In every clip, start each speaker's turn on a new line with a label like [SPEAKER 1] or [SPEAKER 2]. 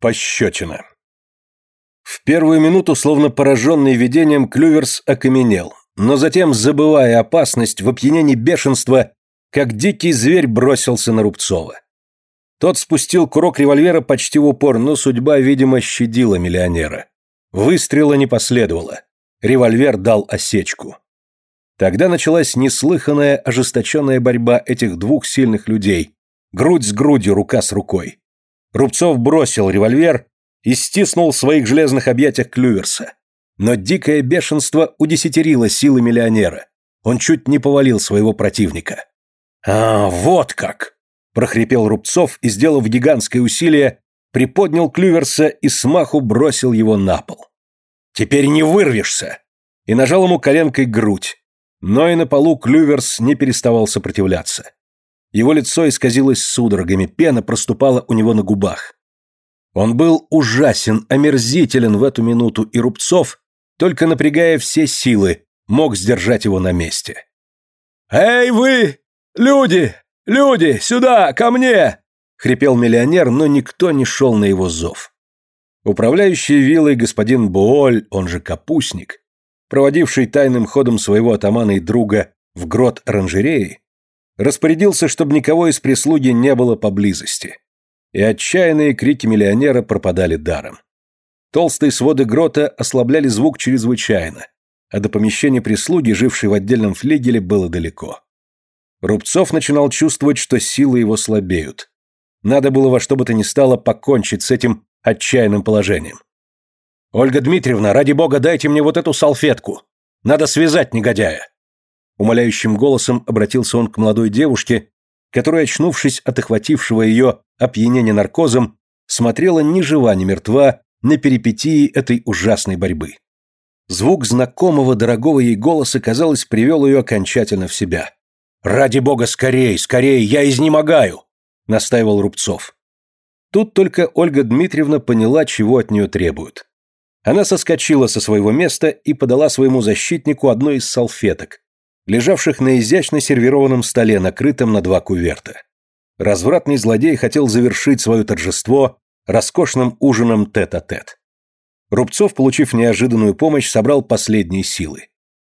[SPEAKER 1] Пощечина. В первую минуту, словно пораженный видением, Клюверс окаменел, но затем, забывая опасность, в опьянении бешенства, как дикий зверь бросился на Рубцова. Тот спустил курок револьвера почти в упор, но судьба, видимо, щадила миллионера. Выстрела не последовало. Револьвер дал осечку. Тогда началась неслыханная, ожесточенная борьба этих двух сильных людей. Грудь с грудью, рука с рукой. Рубцов бросил револьвер и стиснул в своих железных объятиях Клюверса. Но дикое бешенство удесятерило силы миллионера. Он чуть не повалил своего противника. «А, вот как!» – прохрипел Рубцов и, сделав гигантское усилие, приподнял Клюверса и смаху бросил его на пол. «Теперь не вырвешься!» И нажал ему коленкой грудь. Но и на полу Клюверс не переставал сопротивляться. Его лицо исказилось судорогами, пена проступала у него на губах. Он был ужасен, омерзителен в эту минуту, и Рубцов, только напрягая все силы, мог сдержать его на месте. «Эй вы, люди, люди, сюда, ко мне!» — хрипел миллионер, но никто не шел на его зов. Управляющий виллой господин Буоль, он же Капустник, проводивший тайным ходом своего атамана и друга в грот оранжереи, распорядился, чтобы никого из прислуги не было поблизости. И отчаянные крики миллионера пропадали даром. Толстые своды грота ослабляли звук чрезвычайно, а до помещения прислуги, жившей в отдельном флигеле, было далеко. Рубцов начинал чувствовать, что силы его слабеют. Надо было во что бы то ни стало покончить с этим отчаянным положением. «Ольга Дмитриевна, ради бога, дайте мне вот эту салфетку. Надо связать негодяя». Умоляющим голосом обратился он к молодой девушке, которая, очнувшись от охватившего ее опьянения наркозом, смотрела ни жива, ни мертва на перипетии этой ужасной борьбы. Звук знакомого, дорогого ей голоса, казалось, привел ее окончательно в себя. «Ради бога, скорей, скорей, я изнемогаю!» — настаивал Рубцов. Тут только Ольга Дмитриевна поняла, чего от нее требуют. Она соскочила со своего места и подала своему защитнику одну из салфеток, лежавших на изящно сервированном столе, накрытом на два куверта. Развратный злодей хотел завершить свое торжество роскошным ужином тет-а-тет. -тет. Рубцов, получив неожиданную помощь, собрал последние силы.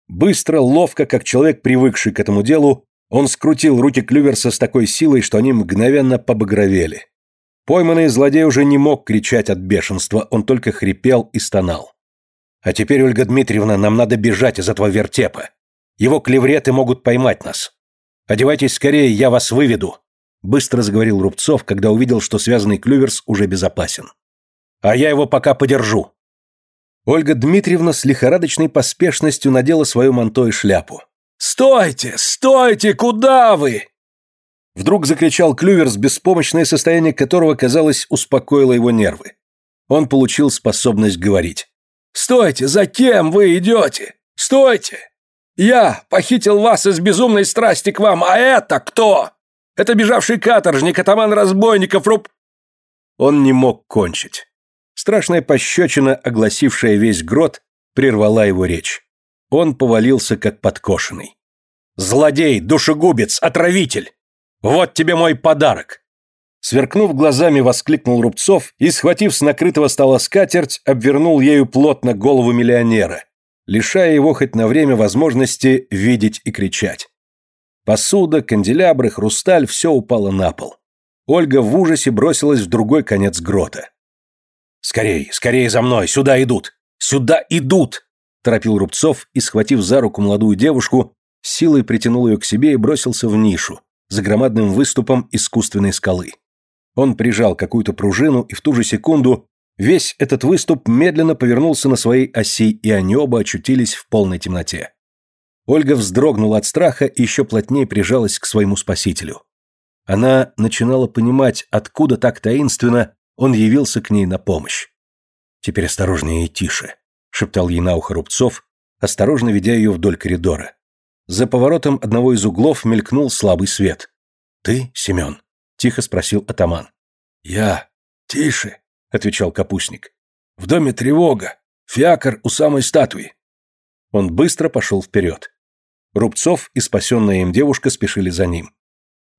[SPEAKER 1] Быстро, ловко, как человек, привыкший к этому делу, он скрутил руки Клюверса с такой силой, что они мгновенно побагровели. Пойманный злодей уже не мог кричать от бешенства, он только хрипел и стонал. «А теперь, Ольга Дмитриевна, нам надо бежать из этого вертепа. Его клевреты могут поймать нас. Одевайтесь скорее, я вас выведу», — быстро заговорил Рубцов, когда увидел, что связанный клюверс уже безопасен. «А я его пока подержу». Ольга Дмитриевна с лихорадочной поспешностью надела свою манто и шляпу. «Стойте! Стойте! Куда вы?» Вдруг закричал Клюверс, беспомощное состояние которого, казалось, успокоило его нервы. Он получил способность говорить. «Стойте! За кем вы идете? Стойте! Я похитил вас из безумной страсти к вам, а это кто? Это бежавший каторжник, атаман разбойников, руб...» Он не мог кончить. Страшная пощечина, огласившая весь грот, прервала его речь. Он повалился, как подкошенный. «Злодей, душегубец, отравитель! Вот тебе мой подарок!» Сверкнув глазами, воскликнул Рубцов и, схватив с накрытого стола скатерть, обвернул ею плотно голову миллионера, лишая его хоть на время возможности видеть и кричать. Посуда, канделябры, хрусталь – все упало на пол. Ольга в ужасе бросилась в другой конец грота. «Скорей, скорей за мной, сюда идут! Сюда идут!» – торопил Рубцов и, схватив за руку молодую девушку, силой притянул ее к себе и бросился в нишу, за громадным выступом искусственной скалы. Он прижал какую-то пружину, и в ту же секунду Весь этот выступ медленно повернулся на своей оси, и они оба очутились в полной темноте. Ольга вздрогнула от страха и еще плотнее прижалась к своему спасителю. Она начинала понимать, откуда так таинственно он явился к ней на помощь. «Теперь осторожнее и тише», — шептал ей на ухо Рубцов, осторожно ведя ее вдоль коридора. За поворотом одного из углов мелькнул слабый свет. «Ты, Семен?» — тихо спросил атаман. «Я. Тише», — отвечал капустник. «В доме тревога. Фиакр у самой статуи». Он быстро пошел вперед. Рубцов и спасенная им девушка спешили за ним.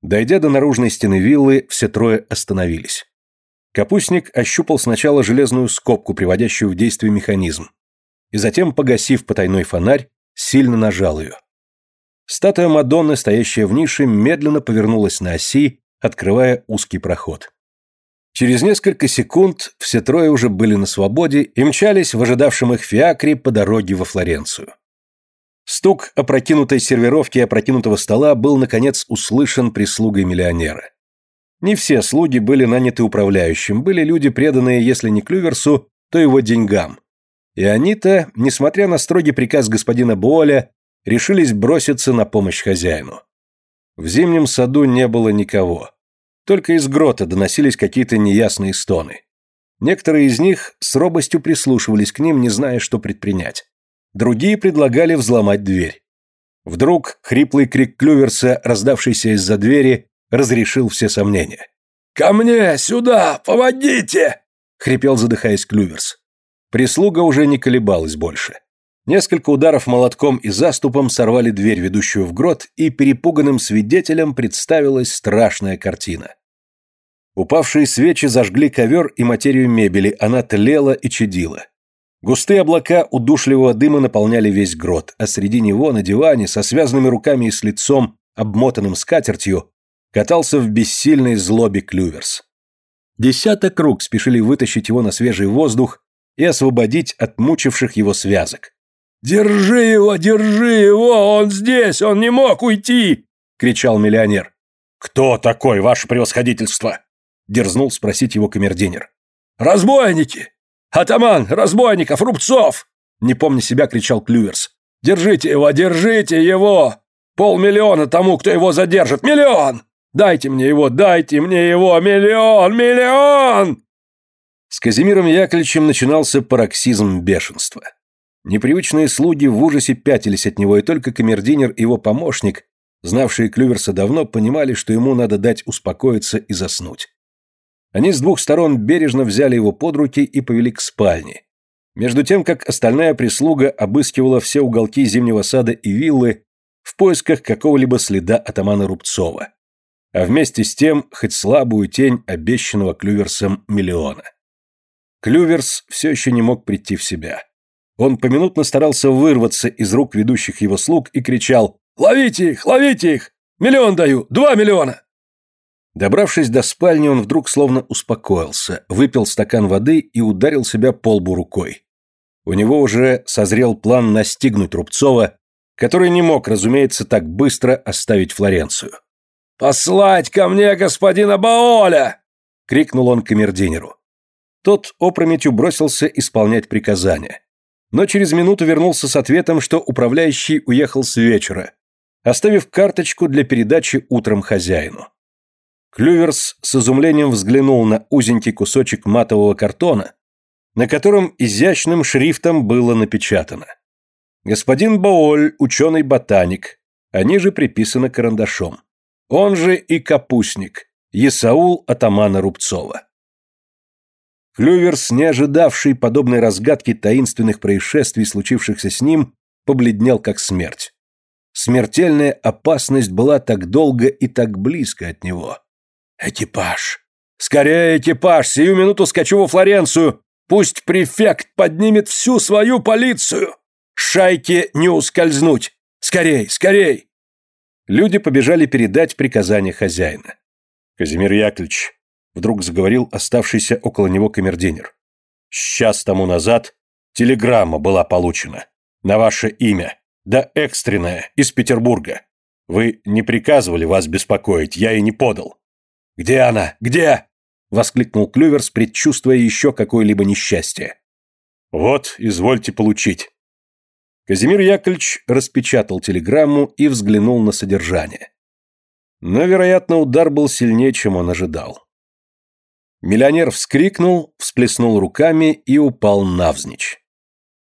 [SPEAKER 1] Дойдя до наружной стены виллы, все трое остановились. Капустник ощупал сначала железную скобку, приводящую в действие механизм, и затем, погасив потайной фонарь, сильно нажал ее. Статуя Мадонны, стоящая в нише, медленно повернулась на оси, открывая узкий проход. Через несколько секунд все трое уже были на свободе и мчались в ожидавшем их фиакре по дороге во Флоренцию. Стук опрокинутой сервировки и опрокинутого стола был, наконец, услышан прислугой миллионера. Не все слуги были наняты управляющим, были люди, преданные, если не Клюверсу, то его деньгам. И они-то, несмотря на строгий приказ господина Буоля, решились броситься на помощь хозяину. В зимнем саду не было никого. Только из грота доносились какие-то неясные стоны. Некоторые из них с робостью прислушивались к ним, не зная, что предпринять. Другие предлагали взломать дверь. Вдруг хриплый крик Клюверса, раздавшийся из-за двери, разрешил все сомнения. «Ко мне! Сюда! Помогите!» — хрипел, задыхаясь Клюверс. Прислуга уже не колебалась больше. Несколько ударов молотком и заступом сорвали дверь, ведущую в грот, и перепуганным свидетелям представилась страшная картина. Упавшие свечи зажгли ковер и материю мебели, она тлела и чадила. Густые облака удушливого дыма наполняли весь грот, а среди него на диване со связанными руками и с лицом, обмотанным скатертью, катался в бессильной злобе Клюверс. Десяток рук спешили вытащить его на свежий воздух и освободить от мучивших его связок. «Держи его, держи его! Он здесь! Он не мог уйти!» — кричал миллионер. «Кто такой, ваше превосходительство?» — дерзнул спросить его камердинер. «Разбойники! Атаман разбойников, Рубцов!» Не помня себя, кричал Клюверс. «Держите его, держите его! Полмиллиона тому, кто его задержит! Миллион! Дайте мне его, дайте мне его! Миллион! Миллион!» С Казимиром Яковлевичем начинался пароксизм бешенства. Непривычные слуги в ужасе пятились от него, и только камердинер и его помощник, знавшие Клюверса давно, понимали, что ему надо дать успокоиться и заснуть. Они с двух сторон бережно взяли его под руки и повели к спальне. Между тем, как остальная прислуга обыскивала все уголки зимнего сада и виллы в поисках какого-либо следа атамана Рубцова. А вместе с тем, хоть слабую тень обещанного Клюверсом миллиона. Клюверс все еще не мог прийти в себя. Он поминутно старался вырваться из рук ведущих его слуг и кричал «Ловите их! Ловите их! Миллион даю! Два миллиона!» Добравшись до спальни, он вдруг словно успокоился, выпил стакан воды и ударил себя по лбу рукой. У него уже созрел план настигнуть Рубцова, который не мог, разумеется, так быстро оставить Флоренцию. «Послать ко мне господина Баоля!» — крикнул он камердинеру. Тот опрометью бросился исполнять приказания но через минуту вернулся с ответом, что управляющий уехал с вечера, оставив карточку для передачи утром хозяину. Клюверс с изумлением взглянул на узенький кусочек матового картона, на котором изящным шрифтом было напечатано. Господин Баоль, ученый-ботаник, а ниже приписано карандашом. Он же и капустник, Есаул атамана Рубцова. Клюверс, не ожидавший подобной разгадки таинственных происшествий, случившихся с ним, побледнел как смерть. Смертельная опасность была так долго и так близко от него. «Экипаж! Скорее, экипаж! Сию минуту скачу во Флоренцию! Пусть префект поднимет всю свою полицию! Шайке не ускользнуть! Скорей, скорей!» Люди побежали передать приказание хозяина. «Казимир Яковлевич, Вдруг заговорил оставшийся около него камердинер. «Сейчас тому назад телеграмма была получена. На ваше имя. Да экстренная, из Петербурга. Вы не приказывали вас беспокоить, я и не подал». «Где она? Где?» — воскликнул Клюверс, предчувствуя еще какое-либо несчастье. «Вот, извольте получить». Казимир Яковлевич распечатал телеграмму и взглянул на содержание. Но, вероятно, удар был сильнее, чем он ожидал. Миллионер вскрикнул, всплеснул руками и упал навзничь.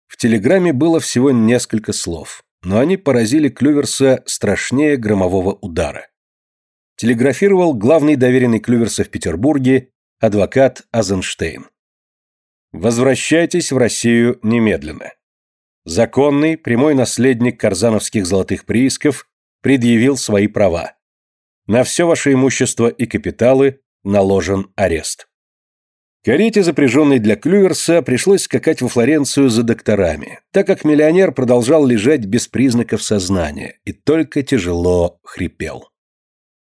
[SPEAKER 1] В телеграмме было всего несколько слов, но они поразили Клюверса страшнее громового удара. Телеграфировал главный доверенный Клюверса в Петербурге адвокат Азенштейн. Возвращайтесь в Россию немедленно. Законный, прямой наследник карзановских золотых приисков предъявил свои права. На все ваше имущество и капиталы наложен арест. Карете, запряженной для Клюверса, пришлось скакать во Флоренцию за докторами, так как миллионер продолжал лежать без признаков сознания и только тяжело хрипел.